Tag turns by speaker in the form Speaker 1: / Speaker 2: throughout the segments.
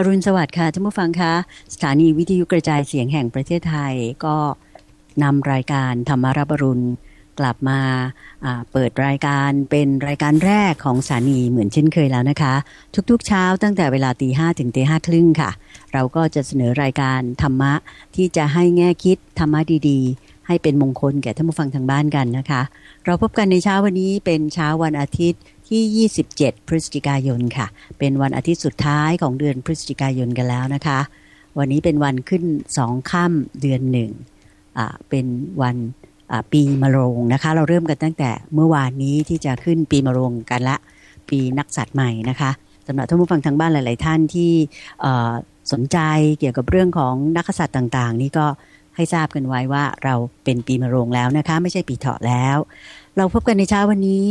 Speaker 1: อรุณสวัสดิ์ค่ะท่านผู้ฟังคะสถานีวิทยุกระจายเสียงแห่งประเทศไทยก็นำรายการธรรมารับรุณกลับมาเปิดรายการเป็นรายการแรกของสถานีเหมือนเช่นเคยแล้วนะคะ ทุกๆเช้าตั้งแต่เวลาตีห้ถึงตีห้าครึ่งค่ะ เราก็จะเสนอรายการธรรมะที่จะให้แง่คิดธรรมะดีๆ ให้เป็นมงคลแก่ท่านผู้ฟังทางบ้านกันนะคะ เราพบกันในเช้าวันนี้เป็นเช้าวันอาทิตย์ ที่ 27 พฤศจิกายนค่ะ เป็นวันอาทิตย์สุดท้ายของเดือนพฤศจิกายนกันแล้วนะคะ วันนี้เป็นวันขึ้นสองค่ำเดือนหนึ่งเป็นวันปีมะโรงนะคะ เราเริ่มกันตั้งแต่เมื่อวานนี้ที่จะขึ้นปีมะโรงกันละ ปีนักสัตว์ใหม่นะคะสำหรับท่านผู้ฟังทางบ้านหลาย ๆ ท่านที่สนใจเกี่ยวกับเรื่องของนักษัตริย์ต่าง ๆ นี่ก็ให้ทราบกันไว้ว่าเราเป็นปีมะโรงแล้วนะคะ ไม่ใช่ปีเถาะแล้ว เราพบกันในเช้าวันนี้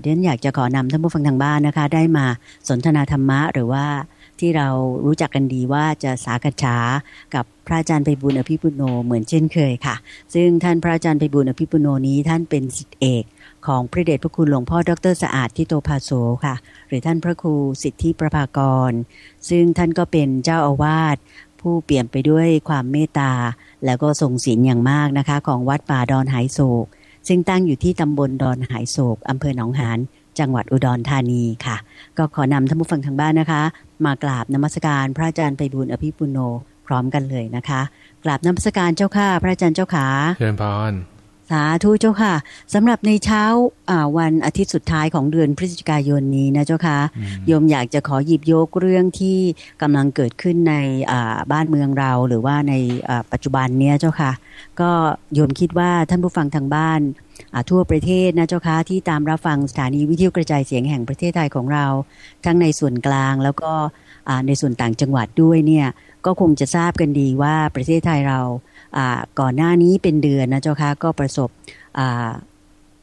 Speaker 1: เดี๋ยวอยากจะขอนำท่านผู้ฟังทางบ้านนะคะ ได้มาสนทนาธรรมะหรือว่าที่เรารู้จักกันดีว่าจะสากฉากับพระอาจารย์ไปบุญอภิปุโนเหมือนเช่นเคยค่ะ ซึ่งท่านพระอาจารย์ไปบุญอภิปุโนนี้ท่านเป็นสิทธิเอกของพระเดชพระคุณหลวงพ่อดรสะอาดที่โตภาโสค่ะ หรือท่านพระครูสิทธิประภากร ซึ่งท่านก็เป็นเจ้าอาวาสผู้เปี่ยมไปด้วยความเมตตา แล้วก็ทรงศีลอย่างมากนะคะ ของวัดป่าดอนหายโศก ซึ่งตั้งอยู่ที่ตำบลดอนหายโศกอำเภอหนองหานจังหวัดอุดรธานีค่ะ ก็ขอนำท่านผู้ฟังทางบ้านนะคะ มากราบนมัสการพระอาจารย์ไปบุญอภิปุโนพร้อมกันเลยนะคะ กราบนมัสการเจ้าค่ะพระอาจารย์เจ้าขา
Speaker 2: เชิญพร
Speaker 1: สาธุเจ้าค่ะสำหรับในเช้าวันอาทิตย์สุดท้ายของเดือนพฤศจิกายนนี้นะเจ้าค่ะโยมอยากจะขอหยิบยกเรื่องที่กำลังเกิดขึ้นในบ้านเมืองเรา หรือว่าในปัจจุบันเนี้ยเจ้าค่ะ ก็โยมคิดว่าท่านผู้ฟังทางบ้านทั่วประเทศนะเจ้าค่ะที่ตามรับฟังสถานีวิทยุกระจายเสียงแห่งประเทศไทยของเรา ทั้งในส่วนกลางแล้วก็ในส่วนต่างจังหวัดด้วยเนี่ยก็คงจะทราบกันดีว่าประเทศไทยเรา ก่อนหน้านี้เป็นเดือนนะเจ้าค่ะก็ประสบ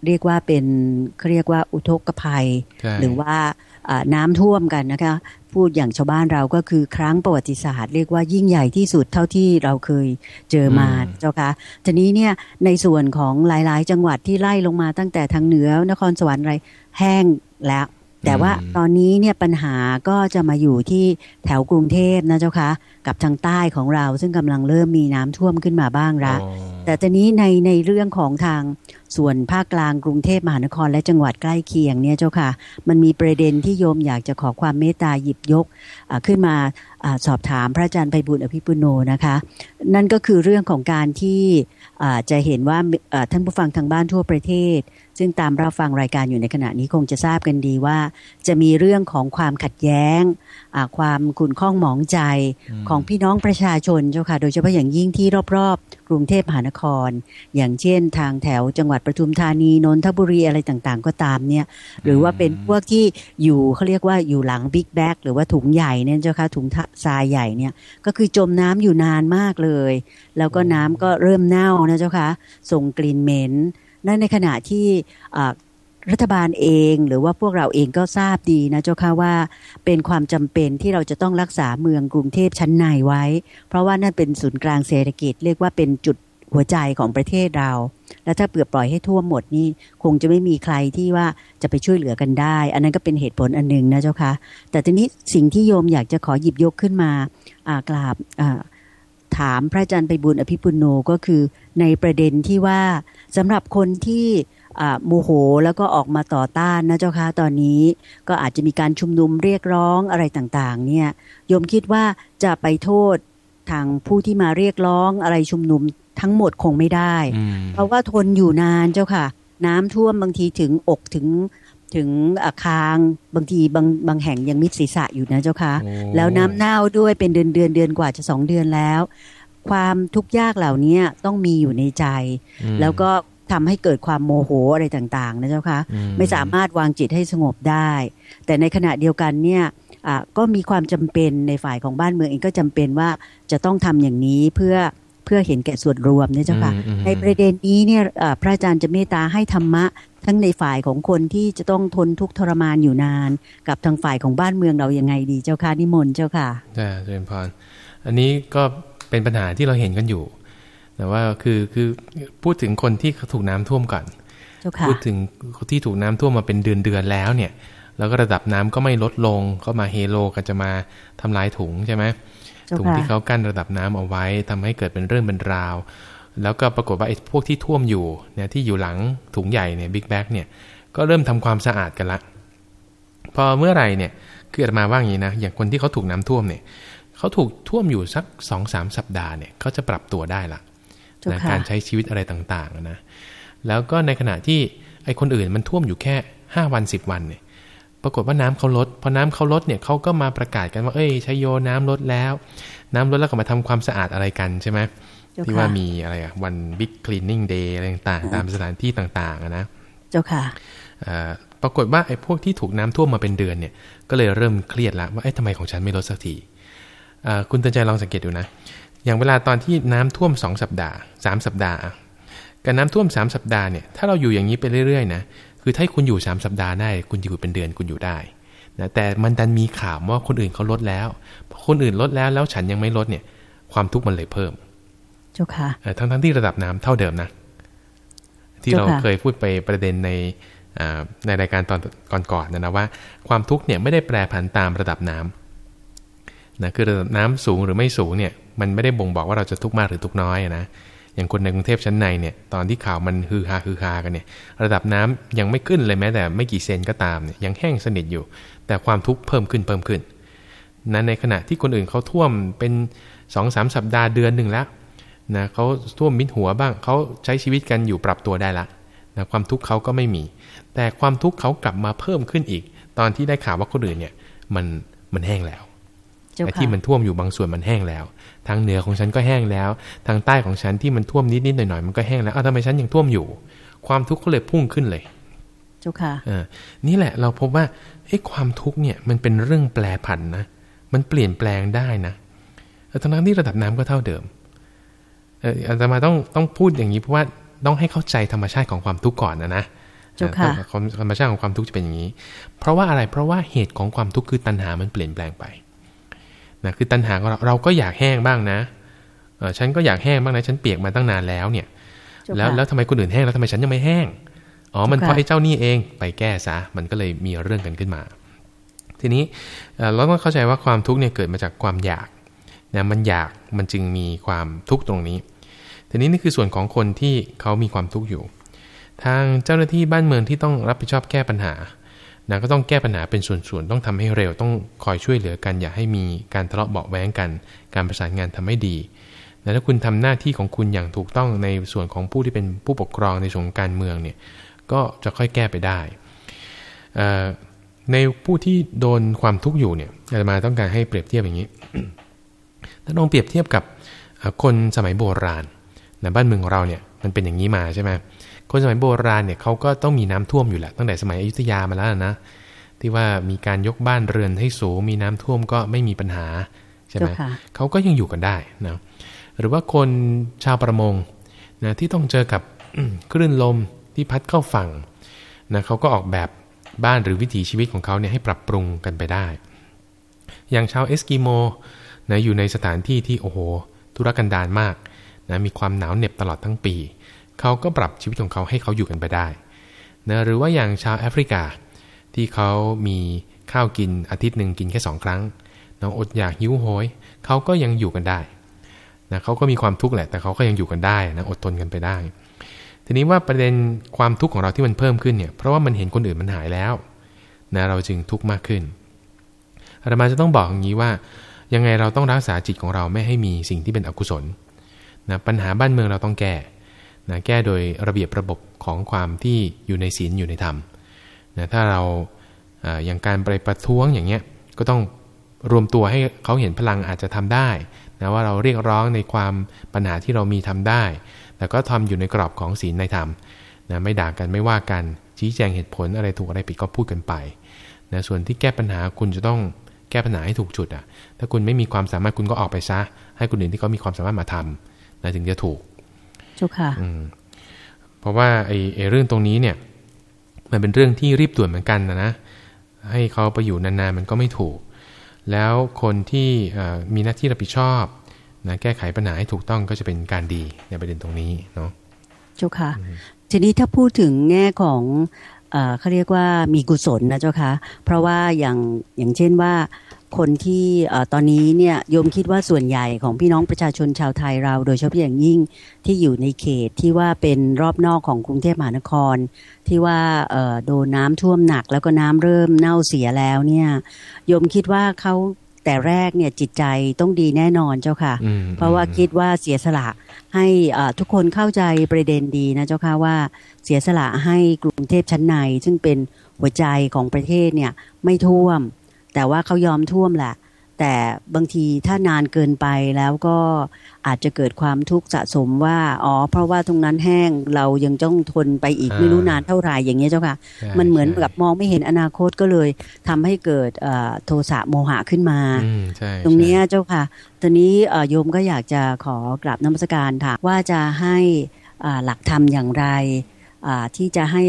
Speaker 1: เรียกว่าเป็นเขาเรียกว่าอุทกภัย หรือว่าน้ำท่วมกันนะคะ พูดอย่างชาวบ้านเราก็คือครั้งประวัติศาสตร์ เรียกว่ายิ่งใหญ่ที่สุดเท่าที่เราเคยเจอมาเจ้าค่ะทีนี้เนี่ยในส่วนของหลาย ๆ จังหวัดที่ไล่ลงมาตั้งแต่ทางเหนือนครสวรรค์อะไรแห้งแล้ว แต่ว่าตอนนี้เนี่ยปัญหาก็จะมาอยู่ที่แถวกรุงเทพนะเจ้าคะกับทางใต้ของเราซึ่งกำลังเริ่มมีน้ำท่วมขึ้นมาบ้างละแต่ตอนนี้ในในเรื่องของทางส่วนภาคกลางกรุงเทพมหานครและจังหวัดใกล้เคียงเนี่ยเจ้าค่ะ มันมีประเด็นที่โยมอยากจะขอความเมตตาหยิบยกขึ้นมาอสอบถามพระอาจารย์ไพบุญอภิปุโนนะคะ นั่นก็คือเรื่องของการที่จะเห็นว่าท่านผู้ฟังทางบ้านทั่วประเทศ ซึ่งตามรับฟังรายการอยู่ในขณะนี้คงจะทราบกันดีว่า จะมีเรื่องของความขัดแย้ง ความขุ่นข้องหมองใจของพี่น้องประชาชนเจ้าค่ะ โดยเฉพาะอย่างยิ่งที่รอบๆ กรุงเทพมหานคร อย่างเช่นทางแถวจังหวัดปทุมธานีนนทบุรีอะไรต่างๆ ก็ตามเนี่ย หรือว่าเป็นพวกที่อยู่เขาเรียกว่าอยู่หลังบิ๊กแบ็กหรือว่าถุงใหญ่เนี่ยเจ้าค่ะถุงทรายใหญ่เนี่ยก็คือจมน้ำอยู่นานมากเลย แล้วก็น้ำก็เริ่มเน่านะเจ้าค่ะส่งกลิ่นเหม็น นั่นในขณะที่รัฐบาลเองหรือว่าพวกเราเองก็ทราบดีนะเจ้าค่ะว่าเป็นความจำเป็นที่เราจะต้องรักษาเมืองกรุงเทพชั้นในไว้ เพราะว่านั่นเป็นศูนย์กลางเศรษฐกิจ เรียกว่าเป็นจุดหัวใจของประเทศเรา แล้วถ้าเปลือปล่อยให้ท่วมหมดนี่คงจะไม่มีใครที่ว่าจะไปช่วยเหลือกันได้ อันนั้นก็เป็นเหตุผลอันหนึ่งนะเจ้าค่ะแต่ทีนี้สิ่งที่โยมอยากจะขอหยิบยกขึ้นมากราบถามพระอาจารย์ไปบุญอภิปุโนก็คือในประเด็นที่ว่า สำหรับคนที่โมโหแล้วก็ออกมาต่อต้านนะเจ้าค่ะตอนนี้ ก็อาจจะมีการชุมนุมเรียกร้องอะไรต่างๆ เนี่ยโยมคิดว่าจะไปโทษทางผู้ที่มาเรียกร้องอะไรชุมนุมทั้งหมดคงไม่ได้ เพราะว่าทนอยู่นานเจ้าค่ะ น้ำท่วมบางทีถึงอกถึงถึงอาคางบางทีบางบางแห่งยังมิดศีรษะอยู่นะเจ้าค่ะ แล้วน้ำเน่าด้วยเป็นเดือนเดือนเดือนกว่าจะสองเดือนแล้ว ความทุกข์ยากเหล่านี้ต้องมีอยู่ในใจ แล้วก็ทำให้เกิดความโมโหอะไรต่างๆนะเจ้าคะไม่สามารถวางจิตให้สงบได้ แต่ในขณะเดียวกันเนี่ยก็มีความจำเป็นในฝ่ายของบ้านเมืองเองก็จำเป็นว่าจะต้องทำอย่างนี้เพื่อเพื่อเห็นแก่ส่วนรวมเนี่ยเจ้าค่ะในประเด็นนี้เนี่ยพระอาจารย์จะเมตตาให้ธรรมะ ทั้งในฝ่ายของคนที่จะต้องทนทุกข์ทรมานอยู่นาน กับทางฝ่ายของบ้านเมืองเรายังไงดีเจ้าค่ะนิมนต์เจ้าค่ะ
Speaker 2: จ้าเจริญพรอันนี้ก็ เป็นปัญหาที่เราเห็นกันอยู่ แต่ว่าคือคือพูดถึงคนที่ถูกน้ำท่วมก่อนพูดถึงที่ถูกน้ำท่วมมาเป็นเดือนเดือนแล้วเนี่ย แล้วก็ระดับน้ำก็ไม่ลดลงก็มาเฮโลก็จะมาทำลายถุงใช่ไหมถุงที่เขากั้นระดับน้ำเอาไว้ทำให้เกิดเป็นเรื่องเป็นราว แล้วก็ปรากฏว่าไอ้พวกที่ท่วมอยู่เนี่ยที่อยู่หลังถุงใหญ่เนี่ยบิ๊กแบ็กเนี่ยก็เริ่มทำความสะอาดกันละ พอเมื่อไหร่เนี่ยคืออามาว่าอย่างนี้นะอย่างคนที่เขาถูกน้ำท่วมเนี่ย เขาถูกท่วมอยู่สักสองสามสัปดาห์เนี่ยเขาจะปรับตัวได้ละนะการใช้ชีวิตอะไรต่างๆนะแล้วก็ในขณะที่ไอ้คนอื่นมันท่วมอยู่แค่ห้าวันสิบวันเนี่ยปรากฏว่าน้ำเขาลดพอน้ำเขาลดเนี่ยเขาก็มาประกาศกันว่าเอ้ยชัยโยน้ำลดแล้ว น้ำลดแล้วก็มาทำความสะอาดอะไรกันใช่ไหมที่ว่ามีอะไรอะวันบิ๊กคลีนนิ่งเดย์อะไรต่างๆ ตามสถานที่ต่างๆนะ
Speaker 1: เจ้าค่ะ
Speaker 2: ปรากฏว่าไอ้พวกที่ถูกน้ำท่วมมาเป็นเดือนเนี่ย ก็เลยเริ่มเครียดละว่าเอ๊ะทำไมของฉันไม่ลดสักที คุณเตือนใจลองสังเกตดูนะ อย่างเวลาตอนที่น้ำท่วมสองสัปดาห์สามสัปดาห์กับน้ำท่วมสามสัปดาห์เนี่ยถ้าเราอยู่อย่างนี้ไปเรื่อยๆนะคือถ้าคุณอยู่สามสัปดาห์ได้ คุณอยู่เป็นเดือนคุณอยู่ได้นะแต่มันดันมีข่าวว่าคนอื่นเขาลดแล้วพอคนอื่นลดแล้วแล้วฉันยังไม่ลดเนี่ยความทุกข์มันเลยเพิ่ม
Speaker 1: เจ้าค่ะ
Speaker 2: ทั้งทั้งที่ระดับน้ำเท่าเดิมนะ ที่เราเคยพูดไปประเด็นในในรายการตอนก่อนๆนะนะว่า ความทุกข์เนี่ยไม่ได้แปรผันตามระดับน้ำ นะคือระดับน้ำสูงหรือไม่สูงเนี่ยมันไม่ได้บ่งบอกว่าเราจะทุกข์มากหรือทุกข์น้อยนะอย่างคนในกรุงเทพชั้นในเนี่ยตอนที่ข่าวมันฮือฮาฮือฮากันเนี่ยระดับน้ำยังไม่ขึ้นเลยแม้แต่ไม่กี่เซนก็ตามเนี่ยยังแห้งสนิทอยู่ แต่ความทุกข์เพิ่มขึ้นเพิ่มขึ้นนะในขณะที่คนอื่นเขาท่วมเป็นสองสามสัปดาห์เดือนหนึ่งแล้วนะเขาท่วมมิดหัวบ้างเขาใช้ชีวิตกันอยู่ปรับตัวได้ละนะความทุกข์เขาก็ไม่มี แต่ความทุกข์เขากลับมาเพิ่มขึ้นอีก ตอนที่ได้ข่าวว่าคนอื่นเนี่ยมันมันแห้งแล้ว ที่มันท่วมอยู่บางส่วนมันแห้งแล้ว ทางเหนือของฉันก็แห้งแล้ว ทางใต้ของฉันที่มันท่วมนิดๆหน่อยๆมันก็แห้งแล้วอ้าวทำไมฉันยังท่วมอยู่ ความทุกข์ก็เลยพุ่งขึ้นเลย
Speaker 1: เจ้าค่ะ
Speaker 2: อ่านี่แหละเราพบว่าไอ้ความทุกข์เนี่ยมันเป็นเรื่องแปรผันนะ มันเปลี่ยนแปลงได้นะทั้งนั้นที่ระดับน้ำก็เท่าเดิมเอออาตมาต้องต้องพูดอย่างนี้เพราะว่าต้องให้เข้าใจธรรมชาติของความทุกข์ก่อนนะนะธรรมชาติของความทุกข์จะเป็นอย่างนี้ เพราะว่าอะไร เพราะว่าเหตุของความทุกข์คือตัณหามันเปลี่ยนแปลงไป นะคือตัณหาของเราเราก็อยากแห้งบ้างนะเออฉันก็อยากแห้งบ้างนะฉันเปียกมาตั้งนานแล้วเนี่ย แล้วแล้วทำไมคนอื่นแห้งแล้วทำไมฉันยังไม่แห้งอ๋อมันเพราะไอ้เจ้านี่เองไปแก้ซะมันก็เลยมีเรื่องกันขึ้นมา ทีนี้เราต้องเข้าใจว่าความทุกข์เนี่ยเกิดมาจากความอยากนะมันอยากมันจึงมีความทุกข์ตรงนี้ ทีนี้นี่คือส่วนของคนที่เขามีความทุกข์อยู่ ทางเจ้าหน้าที่บ้านเมืองที่ต้องรับผิดชอบแก้ปัญหา นะก็ต้องแก้ปัญหาเป็นส่วนๆ ต้องทำให้เร็ว ต้องคอยช่วยเหลือกัน อย่าให้มีการทะเลาะเบาแว้งกัน การประสานงานทำให้ดีนะถ้าคุณทำหน้าที่ของคุณอย่างถูกต้องในส่วนของผู้ที่เป็นผู้ปกครองในส่วนการเมืองเนี่ย ก็จะค่อยแก้ไปได้ ในผู้ที่โดนความทุกข์อยู่เนี่ยอาตมาต้องการให้เปรียบเทียบอย่างนี้ ถ้าลองเปรียบเทียบกับคนสมัยโบราณนะบ้านเมืองของเราเนี่ยมันเป็นอย่างนี้มาใช่ไหม คนสมัยโบราณเนี่ยเขาก็ต้องมีน้ำท่วมอยู่แหละตั้งแต่สมัยอยุธยามาแล้วนะที่ว่ามีการยกบ้านเรือนให้สูงมีน้ำท่วมก็ไม่มีปัญหาใช่ไหมเขาก็ยังอยู่กันได้นะหรือว่าคนชาวประมงนะที่ต้องเจอกับคลื่นลมที่พัดเข้าฝั่งนะเขาก็ออกแบบบ้านหรือวิถีชีวิตของเขาเนี่ยให้ปรับปรุงกันไปได้ อย่างชาวเอสกิโมนะอยู่ในสถานที่ที่โอ้โห ธุรกันดารมากนะมีความหนาวเหน็บตลอดทั้งปี เขาก็ปรับชีวิตของเขาให้เขาอยู่กันไปได้นะหรือว่าอย่างชาวแอฟริกา ที่เขามีข้าวกินอาทิตย์หนึ่งกินแค่สองครั้งต้องอดอยากหิวโหยเขาก็ยังอยู่กันได้นะเขาก็มีความทุกข์แหละแต่เขาก็ยังอยู่กันได้นะอดทนกันไปได้ ทีนี้ว่าประเด็นความทุกข์ของเราที่มันเพิ่มขึ้นเนี่ยเพราะว่ามันเห็นคนอื่นมันหายแล้วนะเราจึงทุกข์มากขึ้นอาตมาจะต้องบอกอย่างนี้ว่า ยังไงเราต้องรักษาจิตของเราไม่ให้มีสิ่งที่เป็นอกุศลนะปัญหาบ้านเมืองเราต้องแก้ นะแก้โดยระเบียบระบบของความที่อยู่ในศีลอยู่ในธรรมนะถ้าเราอย่างการไปประท้วงอย่างเงี้ยก็ต้องรวมตัวให้เขาเห็นพลังอาจจะทำได้นะว่าเราเรียกร้องในความปัญหาที่เรามีทำได้ แต่ก็ทำอยู่ในกรอบของศีลในธรรมนะไม่ด่ากันไม่ว่ากันชี้แจงเหตุผลอะไรถูกอะไรผิดก็พูดกันไปนะส่วนที่แก้ปัญหาคุณจะต้องแก้ปัญหาให้ถูกจุดอะถ้าคุณไม่มีความสามารถคุณก็ออกไปซะ ให้คนอื่นที่เขามีความสามารถมาทำนะถึงจะถูก
Speaker 1: จุค่ะ
Speaker 2: เพราะว่าไอ้ไอเรื่องตรงนี้เนี่ย มันเป็นเรื่องที่รีบด่วนเหมือนกันนะนะให้เขาไปอยู่นานๆมันก็ไม่ถูก แล้วคนที่มีหน้าที่รับผิดชอบนะแก้ไขปัญหาให้ถูกต้องก็จะเป็นการดีในประเด็นตรงนี้เนาะ
Speaker 1: จุค่ะ ทีนี้ถ้าพูดถึงแง่ของอเขาเรียกว่ามีกุศลนะเจ้าคะเพราะว่าอย่างอย่างเช่นว่า คนที่ตอนนี้เนี่ยโยมคิดว่าส่วนใหญ่ของพี่น้องประชาชนชาวไทยเรา โดยเฉพาะอย่างยิ่งที่อยู่ในเขตที่ว่าเป็นรอบนอกของกรุงเทพมหานคร ที่ว่าโดนน้ำท่วมหนัก แล้วก็น้ำเริ่มเน่าเสียแล้วเนี่ยโยมคิดว่าเขาแต่แรกเนี่ยจิตใจต้องดีแน่นอนเจ้าค่ะ เพราะว่าคิดว่าเสียสละให้ทุกคนเข้าใจประเด็นดีนะเจ้าค่ะว่าเสียสละให้กรุงเทพชั้นใน ซึ่งเป็นหัวใจของประเทศเนี่ยไม่ท่วม แต่ว่าเขายอมท่วมแหละแต่บางทีถ้านานเกินไปแล้วก็อาจจะเกิดความทุกข์สะสมว่า อ๋อ เพราะว่าตรงนั้นแห้งเรายังต้องทนไปอีกไม่รู้นานเท่าไหร่อย่างเงี้ยเจ้าค่ะ มันเหมือนกับมองไม่เห็นอนาคตก็เลยทำให้เกิดโทสะโมหะขึ้นมา ตรงนี้เจ้าค่ะ ตอนนี้โยมก็อยากจะขอกราบน้ำมศการถามว่าจะให้หลักธรรมอย่างไรที่จะให้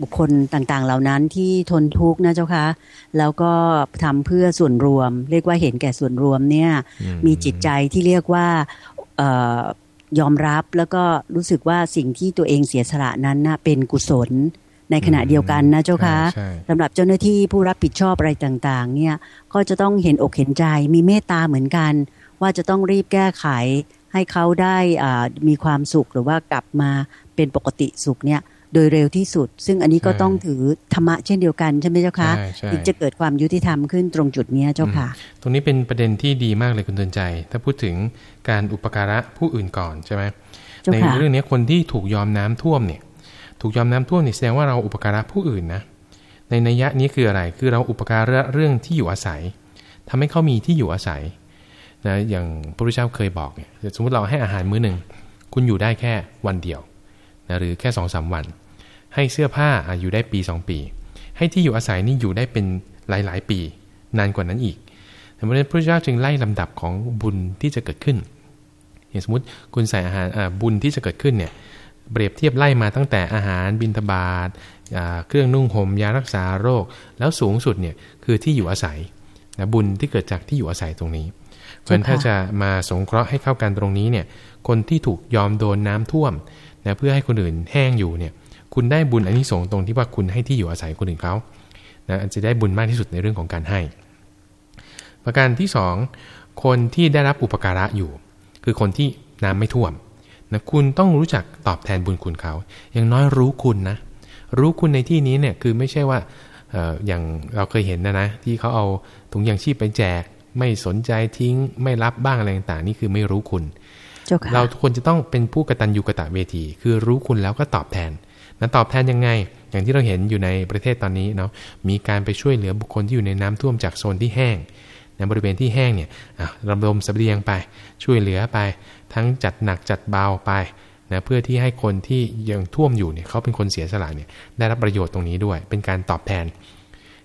Speaker 1: บุคคลต่างๆ เหล่านั้นที่ทนทุกข์นะเจ้าคะแล้วก็ทำเพื่อส่วนรวม เรียกว่าเห็นแก่ส่วนรวมเนี่ย มีจิตใจที่เรียกว่ายอมรับแล้วก็รู้สึกว่าสิ่งที่ตัวเองเสียสละนั้นนะเป็นกุศลในขณะเดียวกันนะเจ้าคะสำหรับเจ้าหน้าที่ผู้รับผิดชอบอะไรต่าง ๆ เนี่ยก็จะต้องเห็นอกเห็นใจมีเมตตาเหมือนกัน ว่าจะต้องรีบแก้ไขให้เขาได้มีความสุขหรือว่ากลับมาเป็นปกติสุขเนี่ย โดยเร็วที่สุด ซึ่งอันนี้ก็ต้องถือธรรมะเช่นเดียวกันใช่ไหมเจ้าคะถึงจะเกิดความยุติธรรมขึ้นตรงจุดนี้เจ้าค่ะ
Speaker 2: ตรงนี้เป็นประเด็นที่ดีมากเลยคุณเตือนใจ ถ้าพูดถึงการอุปการะผู้อื่นก่อนใช่ไหมในเรื่องนี้คนที่ถูกยอมน้ำท่วมเนี่ย ถูกยอมน้ำท่วมเนี่ยแสดงว่าเราอุปการะผู้อื่นนะ ในนัยยะนี้คืออะไร คือเราอุปการะเรื่องที่อยู่อาศัยทำให้เขามีที่อยู่อาศัยนะอย่างพระพุทธเจ้าเคยบอกเนี่ยสมมติเราให้อาหารมื้อหนึ่งคุณอยู่ได้แค่วันเดียว นะหรือแค่สองสาวัน ให้เสื้อผ้าอยู่ได้ปี 2 ปี ให้ที่อยู่อาศัยนี่อยู่ได้เป็นหลาย ๆ ปี นานกว่านั้นอีกเพราะนั้นพระเจ้าจึงไล่ลำดับของบุญที่จะเกิดขึ้นอย่างสมมติคุณใส่อาหารบุญที่จะเกิดขึ้นเนี่ยเปรียบเทียบไล่มาตั้งแต่อาหารบินทบาทเครื่องนุ่งห่มยารักษาโรค แล้วสูงสุดเนี่ยคือที่อยู่อาศัยนะบุญที่เกิดจากที่อยู่อาศัยตรงนี้ เพราะฉะนั้นถ้าจะมาสงเคราะห์ให้เข้ากันตรงนี้เนี่ยคนที่ถูกยอมโดนน้ำท่วม นะเพื่อให้คนอื่นแห้งอยู่เนี่ย คุณได้บุญอันนี้สงตรงที่ว่าคุณให้ที่อยู่อาศัยคนอื่นเขานะจะได้บุญมากที่สุดในเรื่องของการให้ ประการที่สองคนที่ได้รับอุปการะอยู่ คือคนที่น้ำไม่ท่วมนะคุณต้องรู้จักตอบแทนบุญคุณเขา อย่างน้อยรู้คุณนะ รู้คุณในที่นี้เนี่ยคือไม่ใช่ว่าอย่างเราเคยเห็นนะนะที่เขาเอาถุงยางชีพไปแจก ไม่สนใจทิ้งไม่รับบ้างอะไรต่างๆนี่คือไม่รู้คุณ เราทุกคนจะต้องเป็นผู้กตัญญูกะตะเวที คือรู้คุณแล้วก็ตอบแทนนะตอบแทนยังไง อย่างที่เราเห็นอยู่ในประเทศตอนนี้เนาะมีการไปช่วยเหลือบุคคลที่อยู่ในน้ำท่วมจากโซนที่แห้งในบริเวณที่แห้งเนี่ยระดมสเสบียงไป ช่วยเหลือไป ทั้งจัดหนักจัดเบาไปนะเพื่อที่ให้คนที่ยังท่วมอยู่เนี่ยเขาเป็นคนเสียสละเนี่ยได้รับประโยชน์ตรงนี้ด้วย เป็นการตอบแทน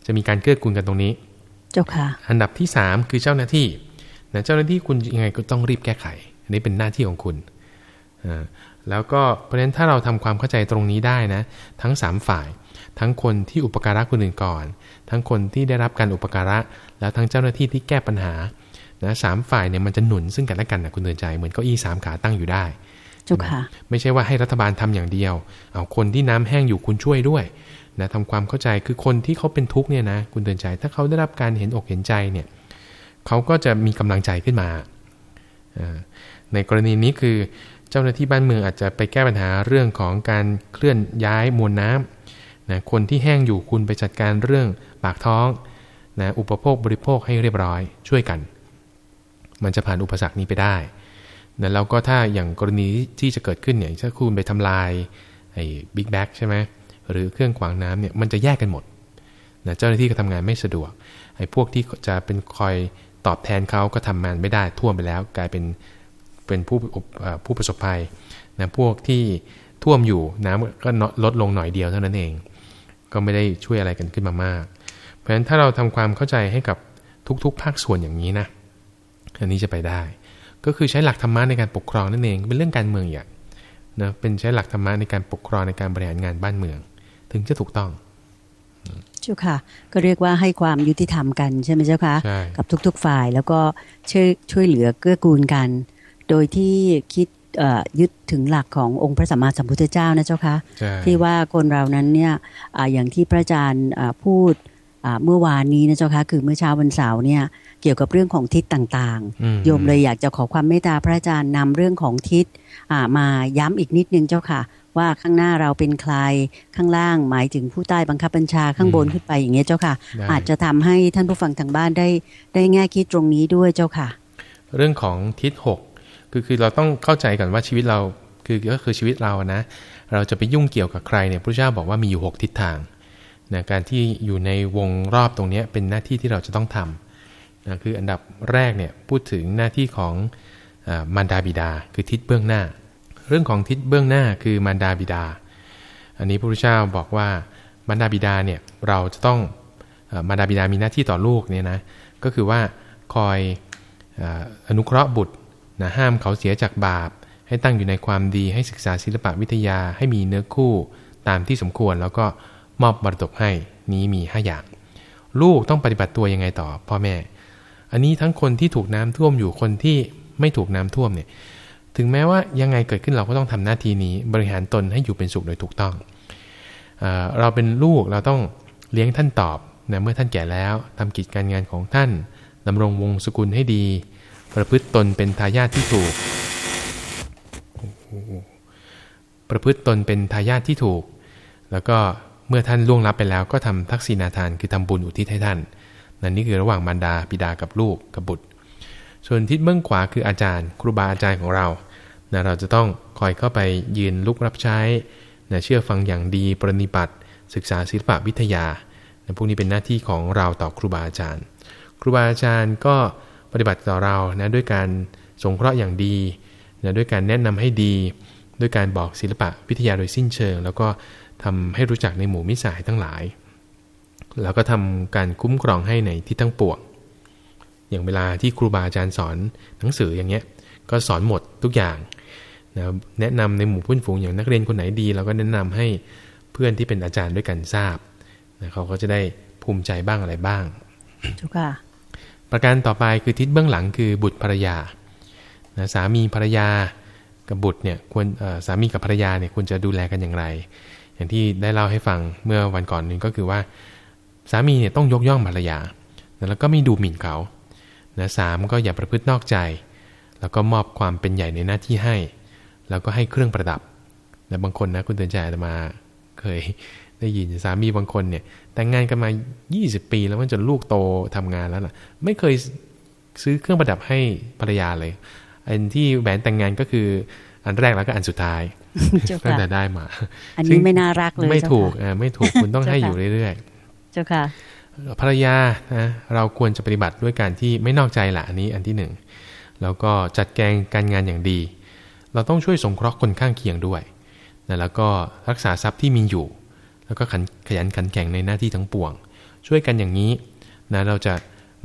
Speaker 2: จะมีการเกื้อกูลกันตรงนี้
Speaker 1: เจ้าค่ะ
Speaker 2: อันดับที่ 3 คือเจ้าหน้าที่นะเจ้าหน้าที่คุณยังไงก็ต้องรีบแก้ไข อันนี้เป็นหน้าที่ของคุณแล้วก็เพราะฉะนั้นถ้าเราทำความเข้าใจตรงนี้ได้นะ ทั้ง 3 ฝ่าย ทั้งคนที่อุปการะคนอื่นก่อน ทั้งคนที่ได้รับการอุปการะ แล้วทั้งเจ้าหน้าที่ที่แก้ปัญหานะสามฝ่ายเนี่ยมันจะหนุนซึ่งกันและกันนะคุณเตือนใจเหมือนเก้าอี้สามขาตั้งอยู่ได้
Speaker 1: จุค่ะ
Speaker 2: ไม่ใช่ว่าให้รัฐบาลทำอย่างเดียวเอาคนที่น้ำแห้งอยู่คุณช่วยด้วยนะทำความเข้าใจคือคนที่เขาเป็นทุกข์เนี่ยนะคุณเตือนใจ ถ้าเขาได้รับการเห็นอกเห็นใจเนี่ยเขาก็จะมีกำลังใจขึ้นมา ในกรณีนี้คือเจ้าหน้าที่บ้านเมืองอาจจะไปแก้ปัญหาเรื่องของการเคลื่อนย้ายมวลน้ำนะคนที่แห้งอยู่คุณไปจัดการเรื่องปากท้องนะอุปโภคบริโภคให้เรียบร้อยช่วยกัน มันจะผ่านอุปสรรคนี้ไปได้นะแล้วก็ถ้าอย่างกรณีที่จะเกิดขึ้นเนี่ยถ้าคุณไปทำลายไอ้ big bag ใช่ไหมหรือเครื่องขวางน้ำเนี่ยมันจะแยกกันหมดนะเจ้าหน้าที่ก็ทำงานไม่สะดวกไอ้พวกที่จะเป็นคอยตอบแทนเขาก็ทำงานไม่ได้ท่วมไปแล้ว กลายเป็น เป็นผู้ผู้ประสบภัยนะพวกที่ท่วมอยู่น้ำก็ลดลงหน่อยเดียวเท่านั้นเอง ก็ไม่ได้ช่วยอะไรกันขึ้นมามาก เพราะฉะนั้นถ้าเราทำความเข้าใจให้กับทุกๆ ภาคส่วนอย่างนี้นะอันนี้จะไปได้ ก็คือใช้หลักธรรมะในการปกครองนั่นเองเป็นเรื่องการเมืองอย่างนะเป็นใช้หลักธรรมะในการปกครองในการบริหารงานบ้านเมือง ถึงจะถูกต้อง
Speaker 1: เจ้าค่ะ ก็เรียกว่าให้ความยุติธรรมกันใช่ไหมเจ้าคะกับทุก ๆ ฝ่ายแล้วก็ช่วยช่วยเหลือเกื้อกูลกัน โดยที่คิดยึดถึงหลักขององค์พระสัมมาสัมพุทธเจ้านะเจ้าคะที่ว่าคนเรานั้นเนี่ยออย่างที่พระอาจารย์พูดเมื่อวานนี้นะเจ้าคะคือเมื่อเช้าวันเสาร์เนี่ยเกี่ยวกับเรื่องของทิศต่างๆ โยมเลยอยากจะขอความเมตตาพระอาจารย์นำเรื่องของทิศมาย้ำอีกนิดนึงเจ้าค่ะ ว่าข้างหน้าเราเป็นใครข้างล่างหมายถึงผู้ใต้บังคับบัญชาข้างบนขึ้นไปอย่างเงี้ยเจ้าค่ะ อาจจะทำให้ท่านผู้ฟังทางบ้านได้ได้แง่คิดตรงนี้ด้วยเจ้าค่ะ
Speaker 2: เรื่องของทิศหก คือคือเราต้องเข้าใจก่อนว่าชีวิตเราคือก็คือชีวิตเรานะ เราจะไปยุ่งเกี่ยวกับใครเนี่ยพระเจ้าบอกว่ามีอยู่ 6 ทิศทางนะการที่อยู่ในวงรอบตรงนี้เป็นหน้าที่ที่เราจะต้องทำนะคืออันดับแรกเนี่ยพูดถึงหน้าที่ของมารดาบิดา คือทิศเบื้องหน้า เรื่องของทิศเบื้องหน้าคือมารดาบิดา อันนี้พระพุทธเจ้าบอกว่ามารดาบิดาเนี่ยเราจะต้องมารดาบิดามีหน้าที่ต่อลูกเนี่ยนะก็คือว่าคอยอนุเคราะห์บุตร นะห้ามเขาเสียจากบาป ให้ตั้งอยู่ในความดีให้ศึกษาศิลปะวิทยาให้มีเนื้อคู่ตามที่สมควร แล้วก็มอบมรดกให้นี้มี5อย่าง ลูกต้องปฏิบัติตัวยังไงต่อพ่อแม่ อันนี้ทั้งคนที่ถูกน้ำท่วมอยู่คนที่ไม่ถูกน้ำท่วมเนี่ยถึงแม้ว่ายังไงเกิดขึ้นเราก็ต้องทำหน้าที่นี้บริหารตนให้อยู่เป็นสุขโดยถูกต้องเอเราเป็นลูกเราต้องเลี้ยงท่านตอบนะเมื่อท่านแก่แล้วทำกิจการงานของท่านดำรงวงศกุลให้ดี ประพฤติตนเป็นทายาทที่ถูก ประพฤติตนเป็นทายาทที่ถูก แล้วก็เมื่อท่านล่วงลับไปแล้ว ก็ทำทักษิณาทานคือทำบุญอุทิศให้ท่าน นั่นนี่คือระหว่างมารดาบิดากับลูกกับบุตร ส่วนทิศเบื้องขวาคืออาจารย์ ครูบาอาจารย์ของเรานะเราจะต้องคอยเข้าไปยืนลุกรับใช้นะเชื่อฟังอย่างดีปรนิบัติศึกษาศิลปะวิทยานะพวกนี้เป็นหน้าที่ของเราต่อครูบาอาจารย์ ครูบาอาจารย์ก็ ปฏิบัติต่อเรานะด้วยการสงเคราะห์อย่างดีนะด้วยการแนะนำให้ดี ด้วยการบอกศิลปะวิทยาโดยสิ้นเชิง แล้วก็ทำให้รู้จักในหมู่มิสายทั้งหลาย แล้วก็ทำการคุ้มครองให้ในที่ทั้งปวงอย่างเวลาที่ครูบาอาจารย์สอนหนังสืออย่างเงี้ยก็สอนหมดทุกอย่างนะแนะนำในหมู่เพื่อนฝูงอย่างนักเรียนคนไหนดีเราก็แนะนำให้เพื่อนที่เป็นอาจารย์ด้วยกันทราบนะเขาก็จะได้ภูมิใจบ้างอะไรบ้าง
Speaker 1: ทุกค่ะ
Speaker 2: ประการต่อไปคือทิศเบื้องหลังคือบุตรภรรยานะสามีภรรยากับบุตรเนี่ยควรสามีกับภรรยาเนี่ยควรจะดูแลกันอย่างไร อย่างที่ได้เล่าให้ฟังเมื่อวันก่อนนึงก็คือว่า สามีเนี่ยต้องยกย่องภรรยา แล้วก็ไม่ดูหมิ่นเขานะสามก็อย่าประพฤตินอกใจ แล้วก็มอบความเป็นใหญ่ในหน้าที่ให้ แล้วก็ให้เครื่องประดับนะบางคนนะคุณเตือนใจมาเคย ได้ยินสามีบางคนเนี่ย แต่งงานกันมา 20 ปีแล้วมันจนลูกโตทำงานแล้วล่ะ ไม่เคยซื้อเครื่องประดับให้ภรรยาเลย อันที่แหวนแต่งงานก็คืออันแรกแล้วก็อันสุดท้ายตั้งแต่ได้มา
Speaker 1: อันนี้ไม่น่ารักเลย
Speaker 2: ไม่ถูกอ่าไม่ถูกคุณต้องให้อยู่เรื่อย
Speaker 1: ๆ เจ้าค่ะ
Speaker 2: ภรรยานะเราควรจะปฏิบัติด้วยการที่ไม่นอกใจละอันนี้อันที่หนึ่งแล้วก็จัดแกงการงานอย่างดี เราต้องช่วยสงเคราะห์คนข้างเคียงด้วยนะแล้วก็รักษาทรัพย์ที่มีอยู่ แล้วก็ขยันขันแข็งในหน้าที่ทั้งปวง ช่วยกันอย่างนี้นะเราจะ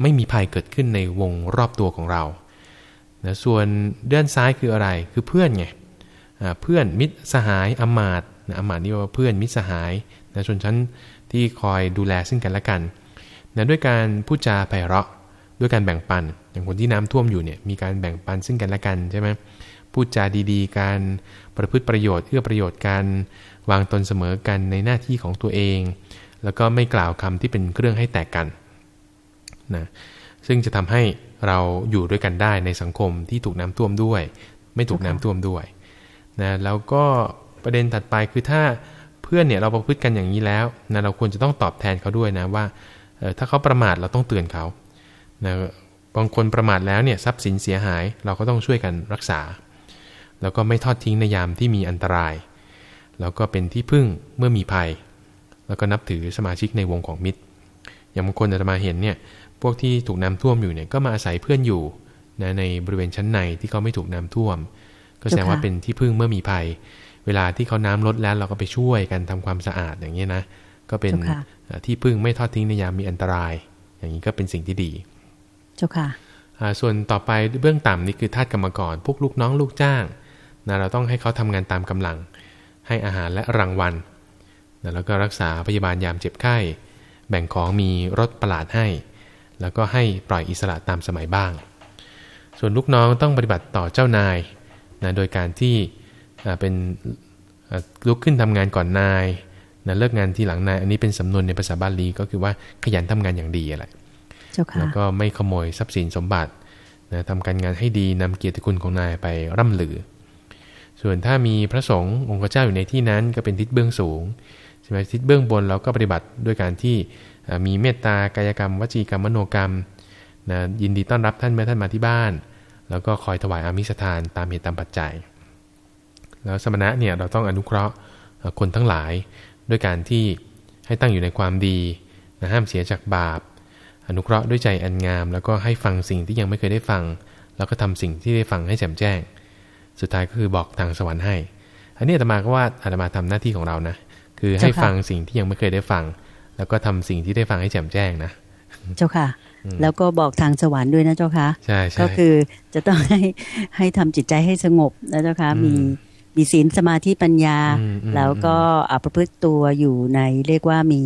Speaker 2: ไม่มีภัยเกิดขึ้นในวงรอบตัวของเรานะส่วนด้านซ้ายคืออะไรคือเพื่อนไงเพื่อนมิตรสหายอมาตนะอมาตนี่ว่าเพื่อนมิตรสหายนะชนชั้นที่คอยดูแลซึ่งกันและกันนะด้วยการพูดจาไพเราะด้วยการแบ่งปัน อย่างคนที่น้ำท่วมอยู่เนี่ยมีการแบ่งปันซึ่งกันและกันใช่ไหม พูดจาดีๆการประพฤติประโยชน์เอื้อประโยชน์กัน วางตนเสมอกันในหน้าที่ของตัวเอง แล้วก็ไม่กล่าวคำที่เป็นเครื่องให้แตกกันนะซึ่งจะทำให้เราอยู่ด้วยกันได้ในสังคมที่ถูกน้ำท่วมด้วย ไม่ถูกน้ำท่วมด้วยนะแล้วก็ประเด็นถัดไปคือถ้าเพื่อนเนี่ยเราประพฤติกันอย่างนี้แล้วนะเราควรจะต้องตอบแทนเขาด้วยนะว่าถ้าเขาประมาทเราต้องเตือนเขานะบางคนประมาทแล้วเนี่ยทรัพย์สินเสียหายเราก็ต้องช่วยกันรักษา แล้วก็ไม่ทอดทิ้งในยามที่มีอันตราย แล้วก็เป็นที่พึ่งเมื่อมีภัย แล้วก็นับถือสมาชิกในวงของมิตร อย่างบางคนจะมาเห็นเนี่ย พวกที่ถูกน้าท่วมอยู่เนี่ยก็มาอาศัยเพื่อนอยู่นะในบริเวณชั้นในที่เขาไม่ถูกน้าท่วม ก็แสดงว่าเป็นที่พึ่งเมื่อมีภัย เวลาที่เขาน้ำลดแล้วเราก็ไปช่วยกันทำความสะอาดอย่างนี้นะ ก็เป็นที่พึ่งไม่ทอดทิ้งในยามมีอันตราย อย่างนี้ก็เป็นสิ่งที่ดี
Speaker 1: เจ้าค่ะ
Speaker 2: ส่วนต่อไปเบื้องต่ำนี่คือทาสกรรมกรพวกลูกน้องลูกจ้าง นะเราต้องให้เขาทำงานตามกำลัง ให้อาหารและรางวัลแล้วก็รักษาพยาบาลยามเจ็บไข้ แบ่งของมีรถประหลาดให้ แล้วก็ให้ปล่อยอิสระตามสมัยบ้าง ส่วนลูกน้องต้องปฏิบัติต่อเจ้านายนะโดยการที่เป็นลุกขึ้นทำงานก่อนนายนะเลิกงานที่หลังนาย อันนี้เป็นสำนวนในภาษาบาลีก็คือว่าขยันทำงานอย่างดีอะไรแล้วก็ไม่ขโมยทรัพย์สินสมบัตินะทำการงานให้ดีนำเกียรติคุณของนายไปร่ำลือ ส่วนถ้ามีพระสงฆ์องค์เจ้าอยู่ในที่นั้นก็เป็นทิศเบื้องสูงใช่ไหมทิศเบื้องบนเราก็ปฏิบัติด้วยการที่มีเมตตากายกรรม วจีกรรมมโนกรรมนะยินดีต้อนรับท่านเมื่อท่านมาที่บ้าน แล้วก็คอยถวายอามิสทานตามเหตุตามปัจจัย แล้วสมณะเนี่ยเราต้องอนุเคราะห์คนทั้งหลายด้วยการที่ให้ตั้งอยู่ในความดีนะห้ามเสียจากบาป อนุเคราะห์ด้วยใจอันงาม แล้วก็ให้ฟังสิ่งที่ยังไม่เคยได้ฟัง แล้วก็ทำสิ่งที่ได้ฟังให้แจ่มแจ้ง สุดท้ายก็คือบอกทางสวรรค์ให้ อันนี้อาตมาก็ว่าอาตมาทำหน้าที่ของเรานะ คือให้ฟังสิ่งที่ยังไม่เคยได้ฟัง แล้วก็ทำสิ่งที่ได้ฟังให้แจ่มแจ้งนะ
Speaker 1: เจ้าค่ะ แล้วก็บอกทางสวรรค์ด้วยนะเจ้าค่ะ
Speaker 2: ใช่ใช่
Speaker 1: ก็คือจะต้องให้ให้ทำจิตใจให้สงบนะเจ้าค่ะมีมีศีลสมาธิปัญญา แล้วก็ประพฤติตัวอยู่ในเรียกว่ามี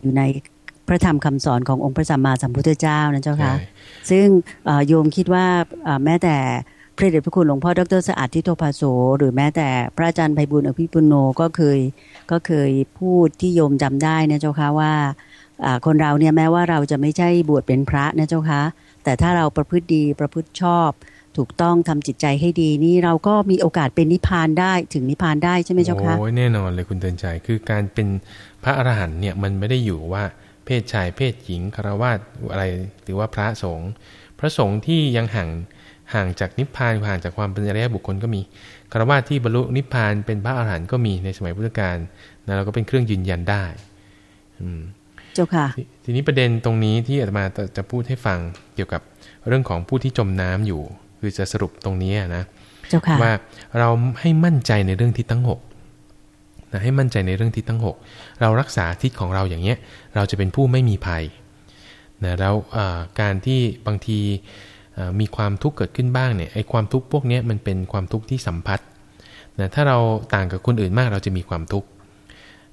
Speaker 1: อยู่ในพระธรรมคำสอนขององค์พระสัมมาสัมพุทธเจ้านะเจ้าค่ะ ซึ่งโยมคิดว่าแม้แต่ พระเดชพระคุณหลวงพ่อดรสะอาดทิโตภาโสหรือแม้แต่พระอาจารย์ไพบุญอภิปุโนก็เคยก็เคยพูดที่โยมจำได้นะเจ้าค่ะว่าคนเราเนี่ยแม้ว่าเราจะไม่ใช่บวชเป็นพระนะเจ้าคะแต่ถ้าเราประพฤติดีประพฤติชอบ ถูกต้องทำจิตใจให้ดีนี่เราก็มีโอกาสเป็นนิพพานได้ถึงนิพพานได้ใช่ไหมเจ้าคะ
Speaker 2: โอ้ยแน่นอนเลยคุณเตือนใจคือการเป็นพระอรหันต์เนี่ยมันไม่ได้อยู่ว่าเพศชายเพศหญิงคารวะอะไรหรือว่าพระสงฆ์พระสงฆ์ที่ยังห่าง ห่างจากนิพพานห่างจากความเป็นอริยบุคคลก็มีคารวะที่บรรลุนิพพานเป็นพระอรหันต์ก็มีในสมัยพุทธกาลนะเราก็เป็นเครื่องยืนยันได้
Speaker 1: อืมเจ้าค่ะ
Speaker 2: ทีนี้ประเด็นตรงนี้ที่อาตมาจะพูดให้ฟังเกี่ยวกับเรื่องของผู้ที่จมน้ำอยู่ คือจะสรุปตรงนี้นะว่าเราให้มั่นใจในเรื่องที่ตั้งหกนะให้มั่นใจในเรื่องที่ตั้งหกเรารักษาทิศของเราอย่างเนี้ย เราจะเป็นผู้ไม่มีภัยนะแล้วการที่บางที มีความทุกข์เกิดขึ้นบ้างเนี่ยไอ้ความทุกข์พวกนี้มันเป็นความทุกข์ที่สัมพัทธ์นะถ้าเราต่างกับคนอื่นมากเราจะมีความทุกข์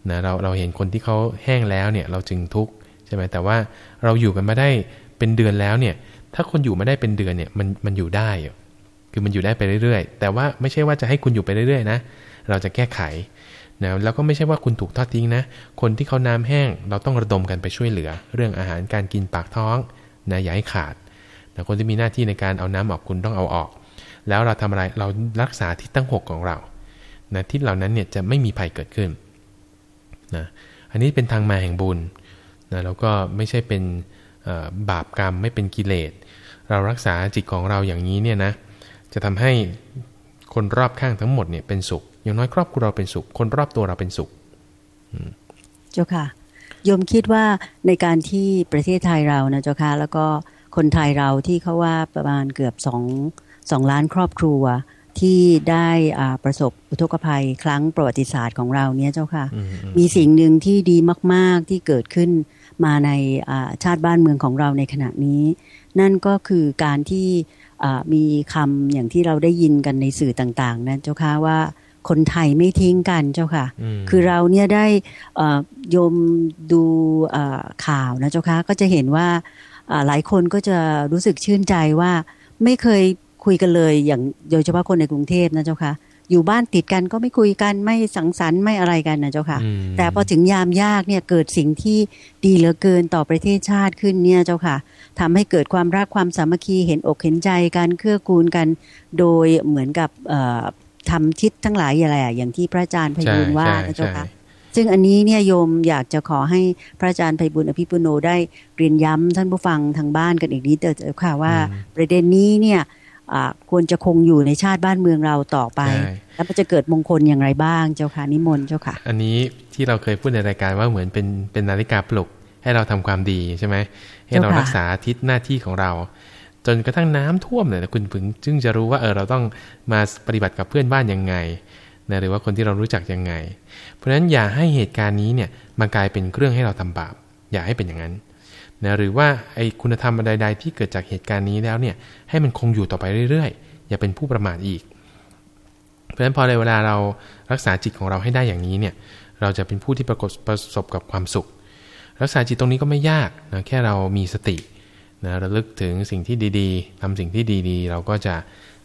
Speaker 2: นะเราเราเห็นคนที่เขาแห้งแล้วเนี่ยเราจึงทุกข์ใช่ไหมแต่ว่าเราอยู่กันมาได้เป็นเดือนแล้วเนี่ยถ้าคนอยู่ไม่ได้เป็นเดือนเนี่ยมันมันอยู่ได้ คือมันอยู่ได้ไปเรื่อยๆ แต่ว่าไม่ใช่ว่าจะให้คุณอยู่ไปเรื่อยๆนะเราจะแก้ไขนะแล้วก็ไม่ใช่ว่าคุณถูกทอดทิ้งนะคนที่เขาน้ำแห้ง เราต้องระดมกันไปช่วยเหลือ เรื่องอาหารการกินปากท้องนะอย่าให้ขาด นะคนที่มีหน้าที่ในการเอาน้ำออกคุณต้องเอาออก แล้วเราทำอะไรเรารักษาทิศตั้งหกของเรานะทิศเหล่านั้นเนี่ยจะไม่มีภัยเกิดขึ้นนะอันนี้เป็นทางมาแห่งบุญนะแล้วก็ไม่ใช่เป็นบาปกรรมไม่เป็นกิเลส เรารักษาจิตของเราอย่างนี้เนี่ยนะจะทำให้คนรอบข้างทั้งหมดเนี่ยเป็นสุข อย่างน้อยครอบครัวเราเป็นสุข คนรอบตัวเราเป็นสุข
Speaker 1: เจ้าค่ะโยมคิดว่าในการที่ประเทศไทยเรานะเจ้าค่ะแล้วก็ คนไทยเราที่เขาว่าประมาณเกือบสองสองล้านครอบครัวที่ได้ประสบอุทกภัยครั้งประวัติศาสตร์ของเราเนี่ยเจ้าค่ะ มีสิ่งหนึ่งที่ดีมาก ๆ ที่เกิดขึ้นมาในชาติบ้านเมืองของเราในขณะนี้ นั่นก็คือการที่มีคำอย่างที่เราได้ยินกันในสื่อต่าง ๆ นะเจ้าค่ะว่าคนไทยไม่ทิ้งกันเจ้าค่ะ คือเราเนี่ยได้โยมดูข่าวนะเจ้าค่ะก็จะเห็นว่า หลายคนก็จะรู้สึกชื่นใจว่าไม่เคยคุยกันเลย อย่างโดยเฉพาะคนในกรุงเทพนะเจ้าค่ะ อยู่บ้านติดกันก็ไม่คุยกันไม่สังสรรค์ไม่อะไรกันนะเจ้าค่ะ แต่พอถึงยามยากเนี่ยเกิดสิ่งที่ดีเหลือเกินต่อประเทศชาติขึ้นเนี่ยเจ้าค่ะทำให้เกิดความรักความสามัคคีเห็นอกเห็นใจกันเครื่อกูลกัน โดยเหมือนกับทำทิศทั้งหลายอย่างไรอย่างที่พระอาจารย์พยูนว่านะเจ้าค่ะ ซึ่งอันนี้เนี่ยโยมอยากจะขอให้พระอาจารย์ไพบุญอภิปุโนได้เรียนย้ำท่านผู้ฟังทางบ้านกันอีกนิดเดียวค่ะว่า ประเด็นนี้เนี่ยควรจะคงอยู่ในชาติบ้านเมืองเราต่อไป แล้วมันจะเกิดมงคลอย่างไรบ้างเจ้าค่ะนิมนต์เจ้าค่ะ
Speaker 2: อันนี้ที่เราเคยพูดในรายการว่าเหมือนเป็นเป็นนาฬิกาปลุกให้เราทำความดีใช่ไหมให้เรารักษาทิศหน้าที่ของเรา จนกระทั่งน้ำท่วมเนี่ยคุณพึงจึงจะรู้ว่าเออเราต้องมาปฏิบัติกับเพื่อนบ้านยังไง นะหรือว่าคนที่เรารู้จักยังไง เพราะฉะนั้นอย่าให้เหตุการณ์นี้เนี่ยมากลายเป็นเครื่องให้เราทำบาป อย่าให้เป็นอย่างนั้นนะหรือว่าไอ้คุณธรรมใดๆที่เกิดจากเหตุการณ์นี้แล้วเนี่ยให้มันคงอยู่ต่อไปเรื่อยๆ อย่าเป็นผู้ประมาทอีก เพราะฉะนั้นพอในเวลาเรารักษาจิตของเราให้ได้อย่างนี้เนี่ยเราจะเป็นผู้ที่ประกประสบกับความสุข รักษาจิตตรงนี้ก็ไม่ยากนะแค่เรามีสตินะระลึกถึงสิ่งที่ดีๆทำสิ่งที่ดีๆ เราก็จะ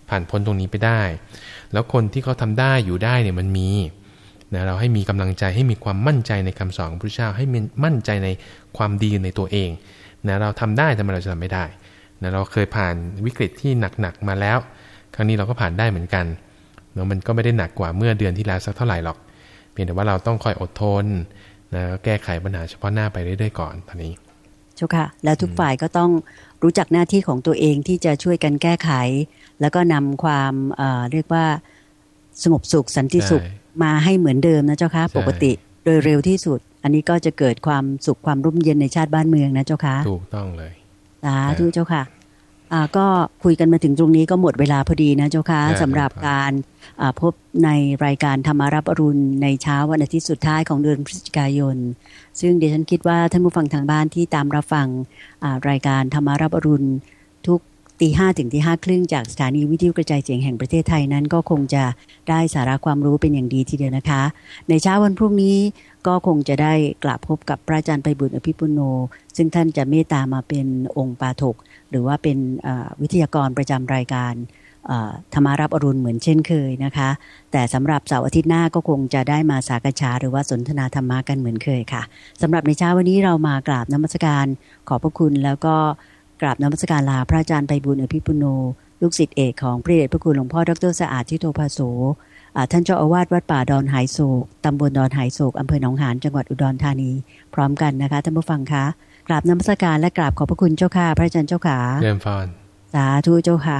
Speaker 2: ผ่านพ้นตรงนี้ไปได้ แล้วคนที่เขาทาได้อยู่ได้เนี่ยมันมีนะเราให้มีกำลังใจให้มีความมั่นใจในคำสอนของพระเจ้าให้มีมั่นใจในความดีในตัวเองนะเราทำได้ทำไมเราจะทำไม่ได้นะเราเคยผ่านวิกฤตที่หนักๆมาแล้ว ครั้งนี้เราก็ผ่านได้เหมือนกันเนาะมันก็ไม่ได้หนักกว่าเมื่อเดือนที่แล้วสักเท่าไหร่หรอก เพียงแต่ว่าเราต้องคอยอดทนนะแก้ไขปัญหาเฉพาะหน้าไปเรื่อยๆก่อนตอนนี้
Speaker 1: เจ้าค่ะ แล้วทุกฝ่ายก็ต้องรู้จักหน้าที่ของตัวเองที่จะช่วยกันแก้ไข แล้วก็นำความเเรียกว่าสงบสุขสันติสุขมาให้เหมือนเดิมนะเจ้าค่ะปกติโดยเร็วที่สุด อันนี้ก็จะเกิดความสุขความร่มเย็นในชาติบ้านเมืองนะเจ้าค่ะ
Speaker 2: ถูกต้องเลย
Speaker 1: สาธุเจ้าค่ะก็คุยกันมาถึงตรงนี้ก็หมดเวลาพอดีนะเจ้าค่ะสำหรับการพบในรายการธรรมารับอรุณในเช้าวันอาทิตย์สุดท้ายของเดือนพฤศจิกายน ซึ่งเดี๋ยวฉันคิดว่าท่านผู้ฟังทางบ้านที่ตามรับฟังรายการธรรมารับอรุณทุก ตีห้าถึงตีห้าครึ่งจากสถานีวิทยุกระจายเสียงแห่งประเทศไทยนั้น ก็คงจะได้สาระความรู้เป็นอย่างดีทีเดียวนะคะ ในเช้าวันพรุ่งนี้ก็คงจะได้กลับพบกับพระอาจารย์ไปบุญอภิปุโน ซึ่งท่านจะเมตตามาเป็นองค์ปาถก หรือว่าเป็นวิทยากรประจำรายการธรรมารับอรุณเหมือนเช่นเคยนะคะ แต่สำหรับเสาร์อาทิตย์หน้าก็คงจะได้มาสากชาหรือว่าสนทนาธรรมะกันเหมือนเคยค่ะสำหรับในเช้าวันนี้เรามากราบนมัสการขอบพระคุณแล้วก็ กราบนมัสการลาพระอาจารย์ไปบุญอภิปุโน ลูกศิษย์เอกของพระเดชพระคุณหลวงพ่อดรสะอาดทิโตภาโสท่านเจ้าอาวาสวัดป่าดอนหายโศกตำบลดอนหายโศกอำเภอหนองหานจังหวัดอุดรธานี พร้อมกันนะคะท่านผู้ฟังคะกราบนมัสการและกราบขอบพระคุณเจ้าค่ะ พระอาจารย์เจ้าค่ะ
Speaker 2: เรียนฟอน
Speaker 1: สาธุเจ้าค่ะ